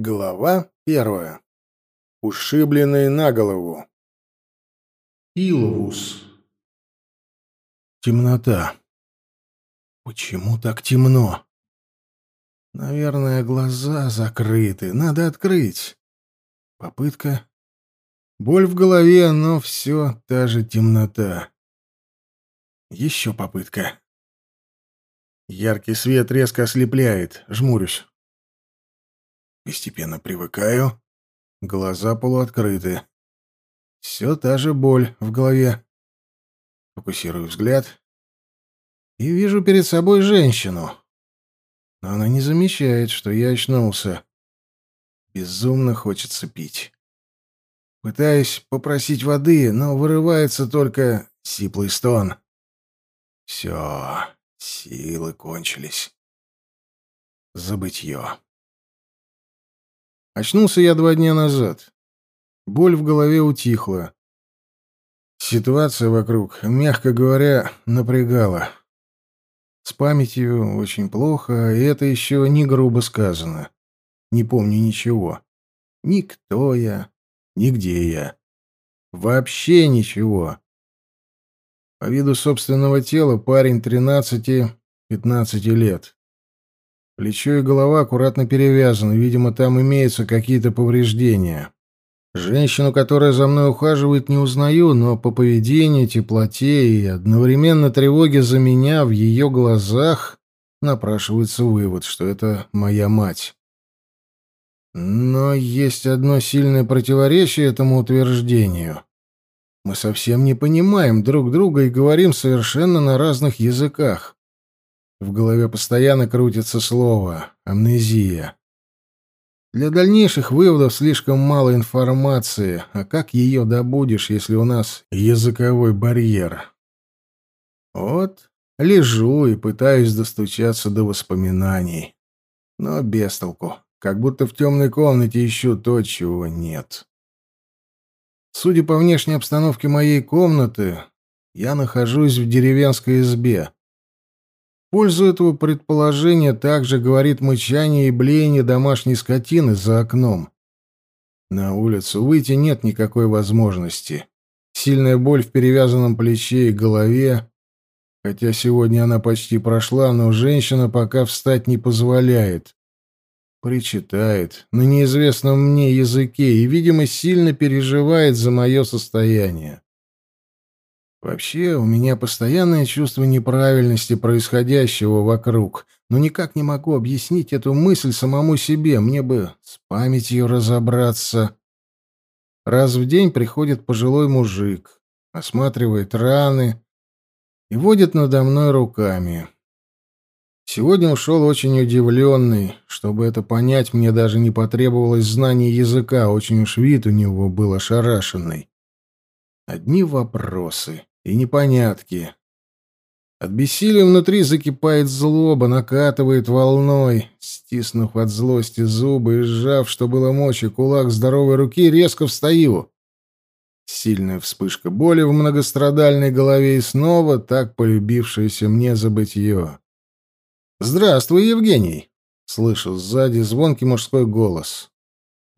Глава первая. Ушибленные на голову. Илвус. Темнота. Почему так темно? Наверное, глаза закрыты. Надо открыть. Попытка. Боль в голове, но все та же темнота. Еще попытка. Яркий свет резко ослепляет. Жмурюсь постепенно привыкаю. Глаза полуоткрыты. Все та же боль в голове. Фокусирую взгляд и вижу перед собой женщину. Но она не замечает, что я очнулся. Безумно хочется пить. Пытаюсь попросить воды, но вырывается только сиплый стон. Все, силы кончились. Забыть ее. Очнулся я два дня назад. Боль в голове утихла. Ситуация вокруг, мягко говоря, напрягала. С памятью очень плохо, и а это еще не грубо сказано. Не помню ничего. Никто я, нигде я. Вообще ничего. По виду собственного тела парень 13-15 лет. Плечо и голова аккуратно перевязаны, видимо, там имеются какие-то повреждения. Женщину, которая за мной ухаживает, не узнаю, но по поведению, теплоте и одновременно тревоге за меня в ее глазах напрашивается вывод, что это моя мать. Но есть одно сильное противоречие этому утверждению. Мы совсем не понимаем друг друга и говорим совершенно на разных языках. В голове постоянно крутится слово «амнезия». Для дальнейших выводов слишком мало информации, а как ее добудешь, если у нас языковой барьер? Вот лежу и пытаюсь достучаться до воспоминаний. Но без толку, как будто в темной комнате ищу то, чего нет. Судя по внешней обстановке моей комнаты, я нахожусь в деревенской избе — пользу этого предположения также говорит мычание и блеяние домашней скотины за окном. На улицу выйти нет никакой возможности. Сильная боль в перевязанном плече и голове, хотя сегодня она почти прошла, но женщина пока встать не позволяет. Причитает на неизвестном мне языке и, видимо, сильно переживает за мое состояние. Вообще, у меня постоянное чувство неправильности происходящего вокруг, но никак не могу объяснить эту мысль самому себе, мне бы с памятью разобраться. Раз в день приходит пожилой мужик, осматривает раны и водит надо мной руками. Сегодня ушел очень удивленный. Чтобы это понять, мне даже не потребовалось знания языка, очень уж вид у него был ошарашенный. Одни вопросы и непонятки. От бессилия внутри закипает злоба, накатывает волной. Стиснув от злости зубы и сжав, что было мочи, кулак здоровой руки, резко встаю. Сильная вспышка боли в многострадальной голове и снова так полюбившееся мне забытье. «Здравствуй, Евгений!» — слышу сзади звонкий мужской голос.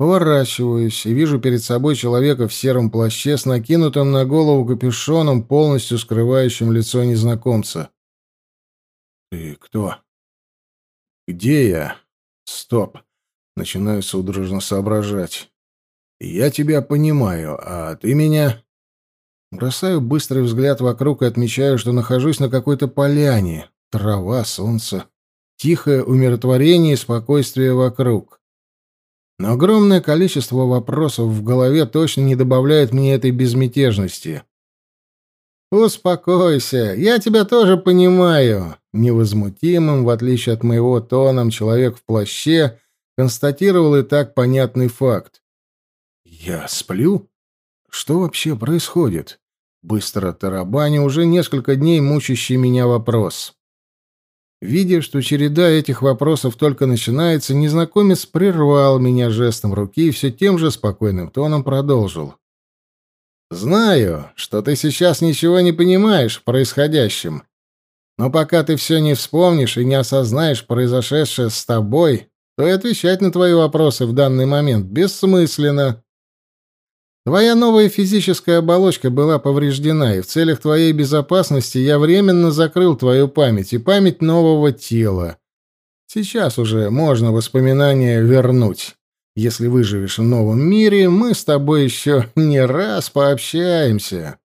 Поворачиваюсь и вижу перед собой человека в сером плаще с накинутым на голову капюшоном, полностью скрывающим лицо незнакомца. «Ты кто?» «Где я?» «Стоп!» Начинаю судорожно соображать. «Я тебя понимаю, а ты меня...» Бросаю быстрый взгляд вокруг и отмечаю, что нахожусь на какой-то поляне. Трава, солнце, тихое умиротворение и спокойствие вокруг. Но огромное количество вопросов в голове точно не добавляет мне этой безмятежности. «Успокойся, я тебя тоже понимаю», — невозмутимым, в отличие от моего тоном, человек в плаще констатировал и так понятный факт. «Я сплю? Что вообще происходит?» Быстро тарабаня уже несколько дней мучащий меня вопрос. Видя, что череда этих вопросов только начинается, незнакомец прервал меня жестом руки и все тем же спокойным тоном продолжил. «Знаю, что ты сейчас ничего не понимаешь в происходящем, но пока ты все не вспомнишь и не осознаешь произошедшее с тобой, то и отвечать на твои вопросы в данный момент бессмысленно. Твоя новая физическая оболочка была повреждена, и в целях твоей безопасности я временно закрыл твою память и память нового тела. Сейчас уже можно воспоминания вернуть. Если выживешь в новом мире, мы с тобой еще не раз пообщаемся».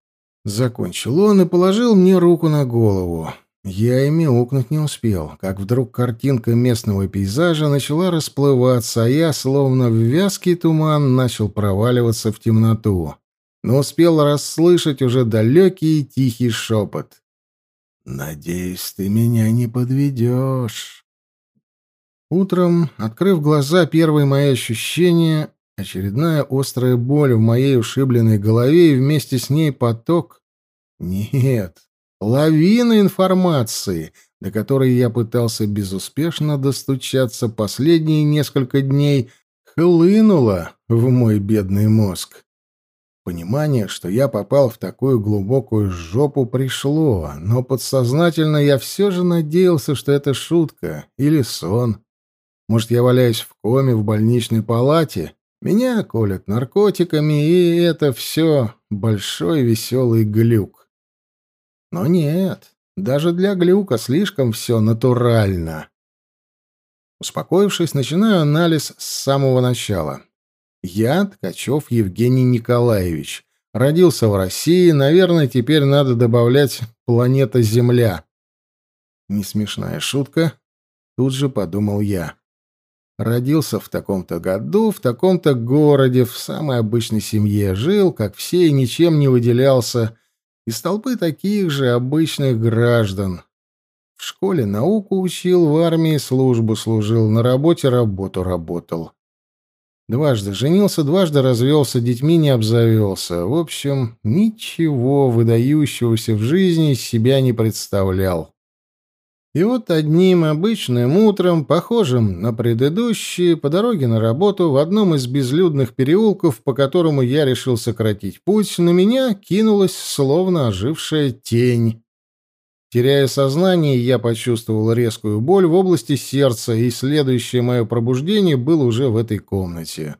Закончил он и положил мне руку на голову. Я мяукнуть не успел, как вдруг картинка местного пейзажа начала расплываться, а я, словно в вязкий туман, начал проваливаться в темноту. Но успел расслышать уже далекий и тихий шепот. «Надеюсь, ты меня не подведешь». Утром, открыв глаза, первое мое ощущение — очередная острая боль в моей ушибленной голове и вместе с ней поток. Нет, лавина информации, до которой я пытался безуспешно достучаться последние несколько дней, хлынула в мой бедный мозг. Понимание, что я попал в такую глубокую жопу, пришло, но подсознательно я все же надеялся, что это шутка или сон. Может, я валяюсь в коме в больничной палате, меня колят наркотиками, и это все большой веселый глюк. Но нет, даже для глюка слишком все натурально. Успокоившись, начинаю анализ с самого начала. Я Ткачев Евгений Николаевич. Родился в России, наверное, теперь надо добавлять «планета Земля». Не смешная шутка, тут же подумал я. Родился в таком-то году, в таком-то городе, в самой обычной семье, жил, как все, и ничем не выделялся, из толпы таких же обычных граждан. В школе науку учил, в армии службу служил, на работе работу работал. Дважды женился, дважды развелся, детьми не обзавелся. В общем, ничего выдающегося в жизни себя не представлял. И вот одним обычным утром, похожим на предыдущие, по дороге на работу в одном из безлюдных переулков, по которому я решил сократить путь, на меня кинулась словно ожившая тень. Теряя сознание, я почувствовал резкую боль в области сердца, и следующее мое пробуждение было уже в этой комнате.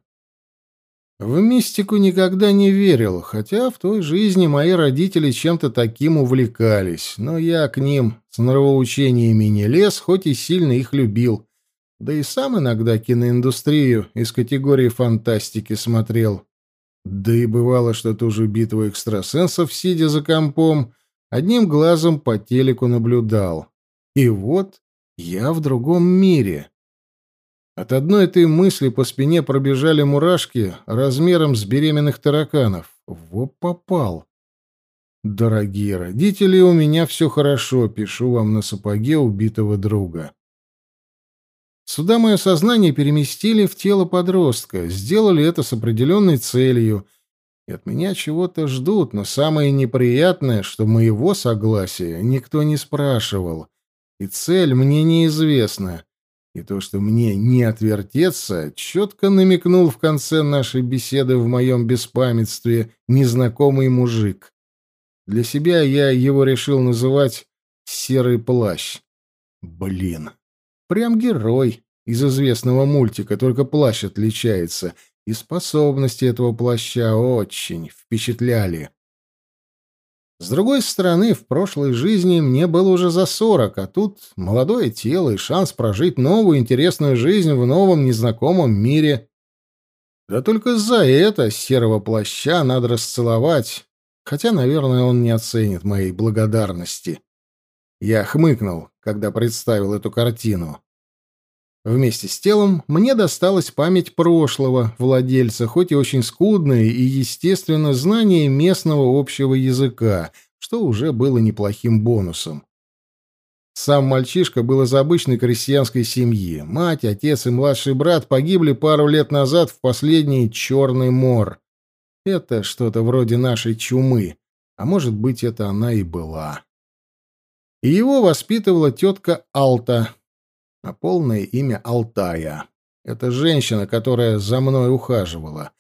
В мистику никогда не верил, хотя в той жизни мои родители чем-то таким увлекались, но я к ним с нравоучениями не лез, хоть и сильно их любил. Да и сам иногда киноиндустрию из категории фантастики смотрел. Да и бывало, что ту же битву экстрасенсов, сидя за компом, одним глазом по телеку наблюдал. И вот я в другом мире. От одной этой мысли по спине пробежали мурашки размером с беременных тараканов. Во попал. Дорогие родители, у меня все хорошо, пишу вам на сапоге убитого друга. Сюда мое сознание переместили в тело подростка, сделали это с определенной целью. И от меня чего-то ждут, но самое неприятное, что моего согласия никто не спрашивал. И цель мне неизвестна. И то, что мне не отвертеться, четко намекнул в конце нашей беседы в моем беспамятстве незнакомый мужик. Для себя я его решил называть «серый плащ». Блин, прям герой из известного мультика, только плащ отличается, и способности этого плаща очень впечатляли. С другой стороны, в прошлой жизни мне было уже за сорок, а тут молодое тело и шанс прожить новую интересную жизнь в новом незнакомом мире. Да только за это серого плаща надо расцеловать, хотя, наверное, он не оценит моей благодарности. Я хмыкнул, когда представил эту картину. Вместе с телом мне досталась память прошлого владельца, хоть и очень скудное и, естественно, знание местного общего языка, что уже было неплохим бонусом. Сам мальчишка был из обычной крестьянской семьи. Мать, отец и младший брат погибли пару лет назад в последний Черный мор. Это что-то вроде нашей чумы, а может быть, это она и была. И его воспитывала тетка Алта, а полное имя Алтая. Это женщина, которая за мной ухаживала.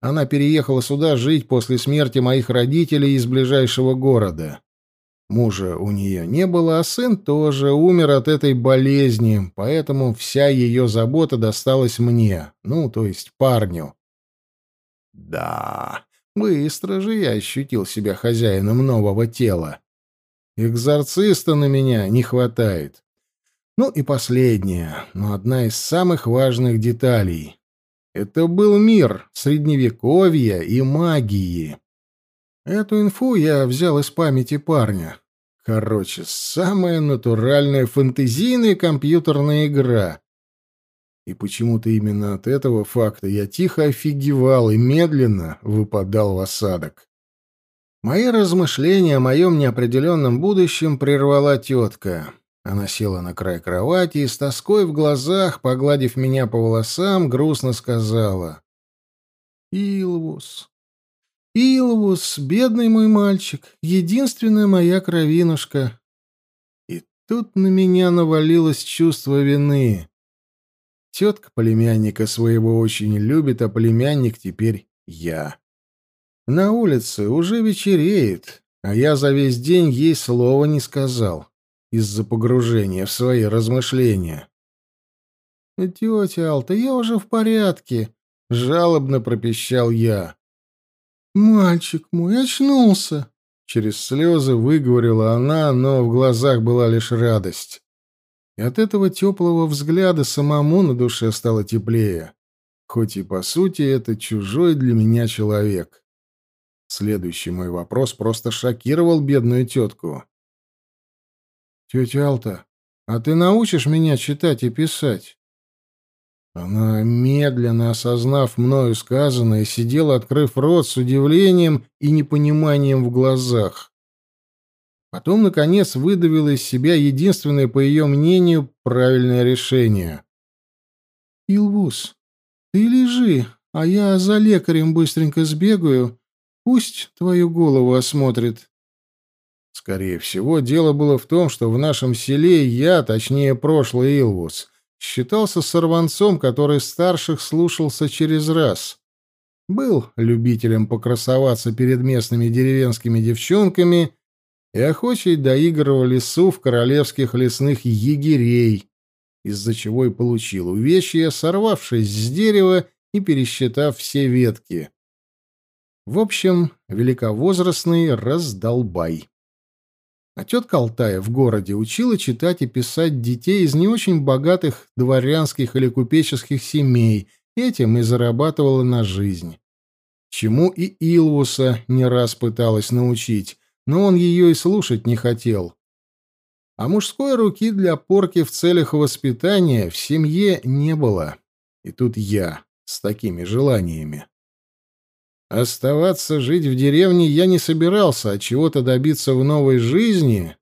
Она переехала сюда жить после смерти моих родителей из ближайшего города. Мужа у нее не было, а сын тоже умер от этой болезни, поэтому вся ее забота досталась мне, ну, то есть парню. Да, быстро же я ощутил себя хозяином нового тела. Экзорциста на меня не хватает. Ну и последнее, но одна из самых важных деталей. Это был мир средневековья и магии. Эту инфу я взял из памяти парня. Короче, самая натуральная фэнтезийная компьютерная игра. И почему-то именно от этого факта я тихо офигевал и медленно выпадал в осадок. Мои размышления о моем неопределенном будущем прервала тетка. Она села на край кровати и с тоской в глазах, погладив меня по волосам, грустно сказала. «Илвус, Илвус, бедный мой мальчик, единственная моя кровинушка». И тут на меня навалилось чувство вины. Тетка племянника своего очень любит, а племянник теперь я. На улице уже вечереет, а я за весь день ей слова не сказал из-за погружения в свои размышления. «Э, «Тетя Алта, я уже в порядке», — жалобно пропищал я. «Мальчик мой очнулся», — через слезы выговорила она, но в глазах была лишь радость. И от этого теплого взгляда самому на душе стало теплее, хоть и, по сути, это чужой для меня человек. Следующий мой вопрос просто шокировал бедную тетку. «Тетя Алта, а ты научишь меня читать и писать?» Она, медленно осознав мною сказанное, сидела, открыв рот с удивлением и непониманием в глазах. Потом, наконец, выдавила из себя единственное, по ее мнению, правильное решение. «Илвус, ты лежи, а я за лекарем быстренько сбегаю. Пусть твою голову осмотрит. Скорее всего, дело было в том, что в нашем селе я, точнее, прошлый Илвус, считался сорванцом, который старших слушался через раз. Был любителем покрасоваться перед местными деревенскими девчонками и охочей доигрывал лесу в королевских лесных егерей, из-за чего и получил увечья, сорвавшись с дерева и пересчитав все ветки. В общем, великовозрастный раздолбай. А тетка Алтая в городе учила читать и писать детей из не очень богатых дворянских или купеческих семей, этим и зарабатывала на Оставаться жить в деревне я не собирался, а чего-то добиться в новой жизни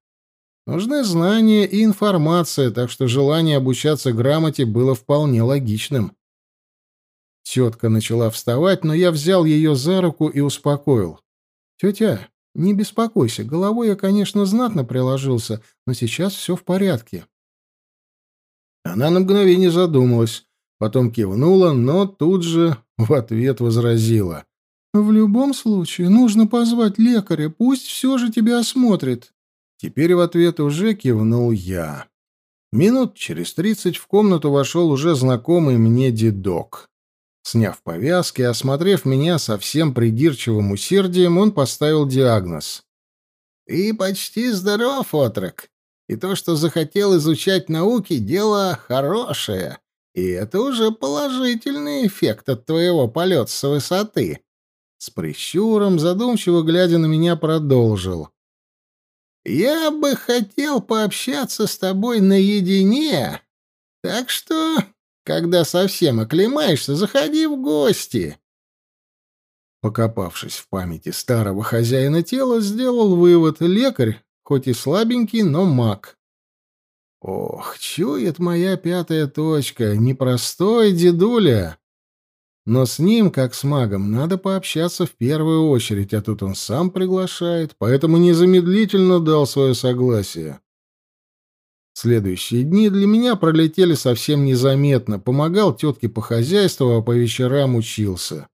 нужны знания и информация, так что желание обучаться грамоте было вполне логичным. Тетка начала вставать, но я взял ее за руку и успокоил. «Тетя, не беспокойся, головой я, конечно, знатно приложился, но сейчас все в порядке». Она на мгновение задумалась, потом кивнула, но тут же в ответ возразила. «В любом случае нужно позвать лекаря, пусть все же тебя осмотрит». Теперь в ответ уже кивнул я. Минут через тридцать в комнату вошел уже знакомый мне дедок. Сняв повязки и осмотрев меня со всем придирчивым усердием, он поставил диагноз. «Ты почти здоров, отрок, и то, что захотел изучать науки, дело хорошее, и это уже положительный эффект от твоего полета с высоты. С прищуром, задумчиво глядя на меня, продолжил. «Я бы хотел пообщаться с тобой наедине, так что, когда совсем оклемаешься, заходи в гости». Покопавшись в памяти старого хозяина тела, сделал вывод — лекарь, хоть и слабенький, но маг. Ох, чует моя пятая точка, непростой дедуля. Но с ним, как с магом, надо пообщаться в первую очередь, а тут он сам приглашает, поэтому незамедлительно дал свое согласие. Следующие дни для меня пролетели совсем незаметно. Помогал тетке по хозяйству, а по вечерам учился.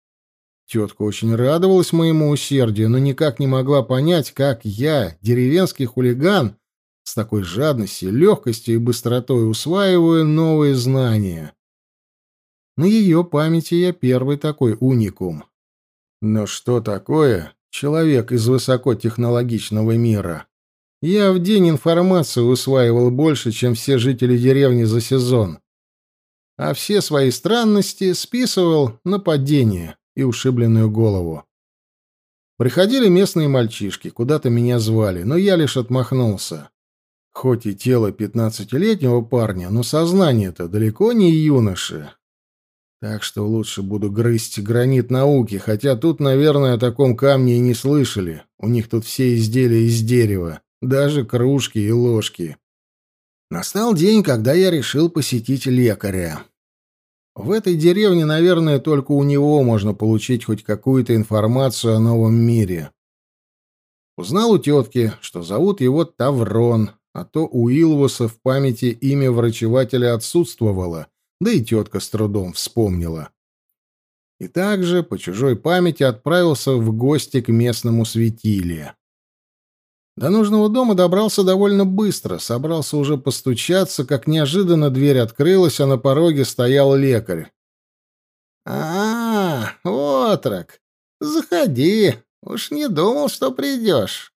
Тетка очень радовалась моему усердию, но никак не могла понять, как я, деревенский хулиган, с такой жадностью, легкостью и быстротой усваиваю новые знания. На ее памяти я первый такой уникум. Но что такое человек из высокотехнологичного мира? Я в день информацию усваивал больше, чем все жители деревни за сезон. А все свои странности списывал на падение и ушибленную голову. Приходили местные мальчишки, куда-то меня звали, но я лишь отмахнулся. Хоть и тело пятнадцатилетнего парня, но сознание-то далеко не юноши. Так что лучше буду грызть гранит науки, хотя тут, наверное, о таком камне и не слышали. У них тут все изделия из дерева, даже кружки и ложки. Настал день, когда я решил посетить лекаря. В этой деревне, наверное, только у него можно получить хоть какую-то информацию о новом мире. Узнал у тетки, что зовут его Таврон, а то у Илвуса в памяти имя врачевателя отсутствовало — да и тетка с трудом вспомнила. И также по чужой памяти отправился в гости к местному светиле. До нужного дома добрался довольно быстро, собрался уже постучаться, как неожиданно дверь открылась, а на пороге стоял лекарь. «А, -а отрок, заходи, уж не думал, что придешь».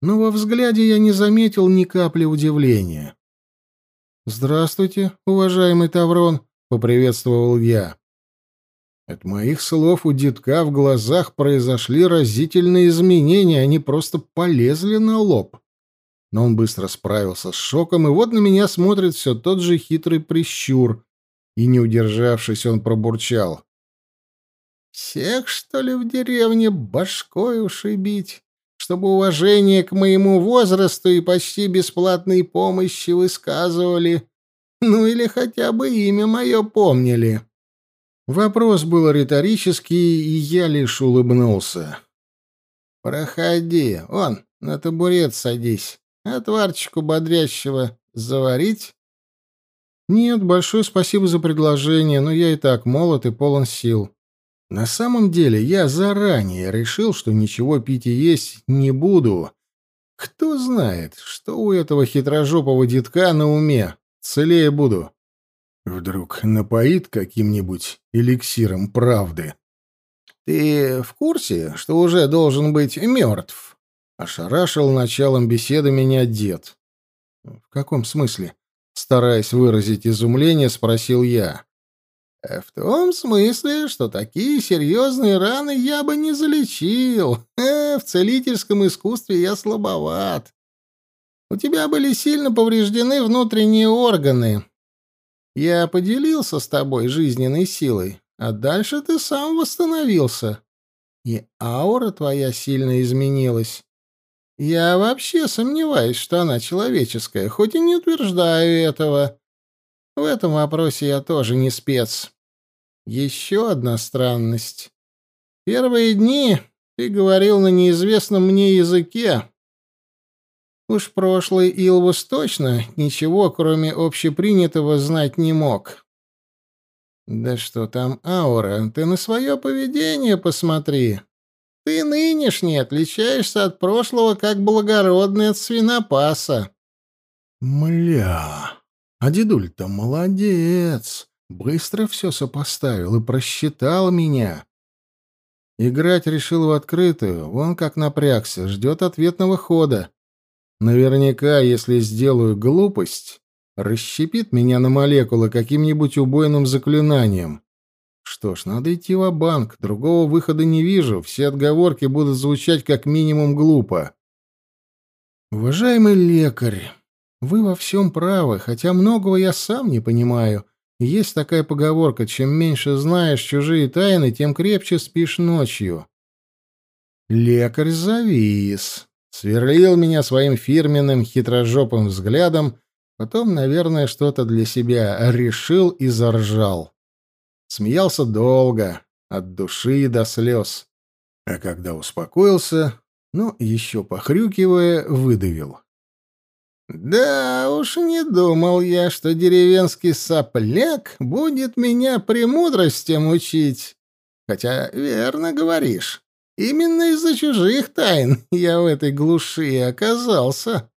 Но во взгляде я не заметил ни капли удивления. «Здравствуйте, уважаемый Таврон», — поприветствовал я. От моих слов у детка в глазах произошли разительные изменения, они просто полезли на лоб. Но он быстро справился с шоком, и вот на меня смотрит все тот же хитрый прищур, и, не удержавшись, он пробурчал. «Всех, что ли, в деревне башкой ушибить?» чтобы уважение к моему возрасту и почти бесплатной помощи высказывали, ну или хотя бы имя мое помнили. Вопрос был риторический, и я лишь улыбнулся. «Проходи, он, на табурет садись, отварчику бодрящего заварить?» «Нет, большое спасибо за предложение, но я и так молод и полон сил. На самом деле я заранее решил, что ничего пить и есть не буду. Кто знает, что у этого хитрожопого детка на уме. Целее буду. Вдруг напоит каким-нибудь эликсиром правды. «Ты в курсе, что уже должен быть мертв?» Ошарашил началом беседы меня дед. «В каком смысле?» Стараясь выразить изумление, спросил я. А в том смысле, что такие серьезные раны я бы не залечил. Э, в целительском искусстве я слабоват. У тебя были сильно повреждены внутренние органы. Я поделился с тобой жизненной силой, а дальше ты сам восстановился. И аура твоя сильно изменилась. Я вообще сомневаюсь, что она человеческая, хоть и не утверждаю этого. В этом вопросе я тоже не спец. Еще одна странность. Первые дни ты говорил на неизвестном мне языке. Уж прошлый Илвус точно ничего, кроме общепринятого, знать не мог. Да что там аура, ты на свое поведение посмотри. Ты нынешний отличаешься от прошлого, как благородный от свинопаса. Мля, а дедуль-то молодец. Быстро все сопоставил и просчитал меня. Играть решил в открытую, вон как напрягся, ждет ответного хода. Наверняка, если сделаю глупость, расщепит меня на молекулы каким-нибудь убойным заклинанием. Что ж, надо идти в банк другого выхода не вижу, все отговорки будут звучать как минимум глупо. Уважаемый лекарь, вы во всем правы, хотя многого я сам не понимаю — есть такая поговорка, чем меньше знаешь чужие тайны, тем крепче спишь ночью. Лекарь завис, сверлил меня своим фирменным хитрожопым взглядом, потом, наверное, что-то для себя решил и заржал. Смеялся долго, от души до слез. А когда успокоился, ну, еще похрюкивая, выдавил. — «Да уж не думал я, что деревенский сопляк будет меня премудростям учить. Хотя верно говоришь. Именно из-за чужих тайн я в этой глуши оказался».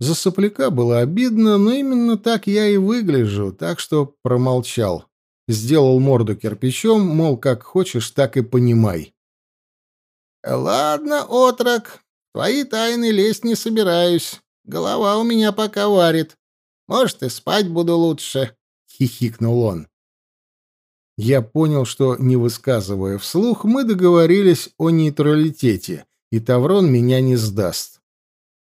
За сопляка было обидно, но именно так я и выгляжу, так что промолчал. Сделал морду кирпичом, мол, как хочешь, так и понимай. «Ладно, отрок, Твои тайны лезть не собираюсь. Голова у меня пока варит. Может, и спать буду лучше», — хихикнул он. Я понял, что, не высказывая вслух, мы договорились о нейтралитете, и Таврон меня не сдаст.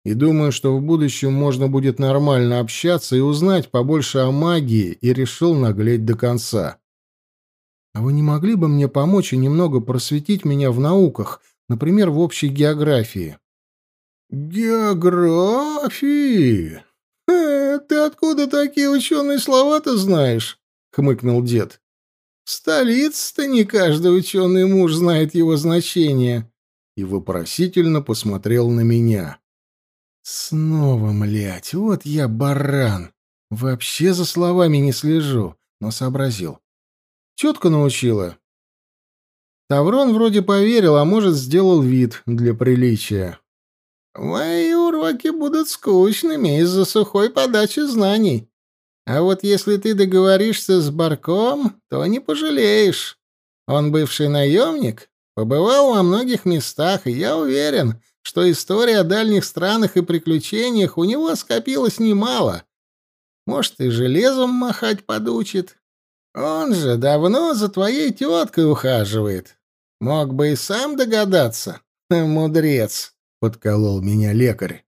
И думаю, что в будущем можно будет нормально общаться и узнать побольше о магии, и решил наглеть до конца. «А вы не могли бы мне помочь и немного просветить меня в науках, например, в общей географии?» «Географии! Э, ты откуда такие ученые слова-то знаешь?» — хмыкнул дед. «Столица-то не каждый ученый муж знает его значение». И вопросительно посмотрел на меня. «Снова, млять, вот я баран. Вообще за словами не слежу, но сообразил. Четко научила». Таврон вроде поверил, а может, сделал вид для приличия. «Мои уроки будут скучными из-за сухой подачи знаний. А вот если ты договоришься с Барком, то не — подколол меня лекарь.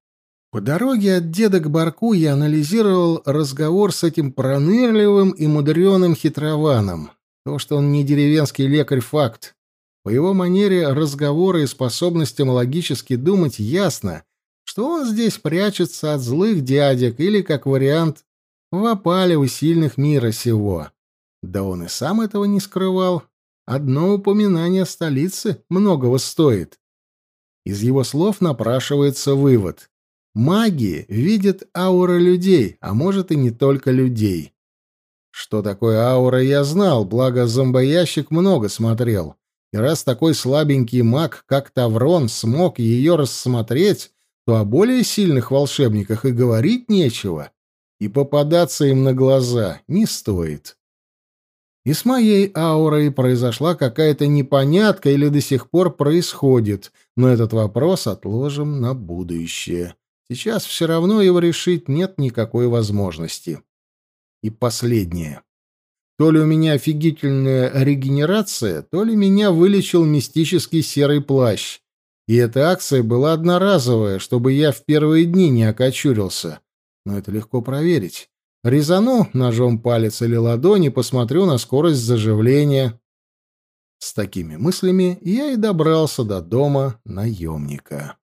По дороге от деда к Барку я анализировал разговор с этим пронырливым и мудреным хитрованом. То, что он не деревенский лекарь, факт. По его манере разговора и способностям логически думать ясно, что он здесь прячется от злых дядек или, как вариант, в опале у сильных мира сего. Да он и сам этого не скрывал. Одно упоминание столицы многого стоит. Из его слов напрашивается вывод. Маги видят ауры людей, а может и не только людей. Что такое аура, я знал, благо зомбоящик много смотрел. И раз такой слабенький маг, как Таврон, смог ее рассмотреть, то о более сильных волшебниках и говорить нечего. И попадаться им на глаза не стоит. И с моей аурой произошла какая-то непонятка или до сих пор происходит, но этот вопрос отложим на будущее. Сейчас все равно его решить нет никакой возможности. И последнее. То ли у меня офигительная регенерация, то ли меня вылечил мистический серый плащ. И эта акция была одноразовая, чтобы я в первые дни не окочурился. Но это легко проверить. Резану ножом палец или ладонь и посмотрю на скорость заживления. С такими мыслями я и добрался до дома наемника.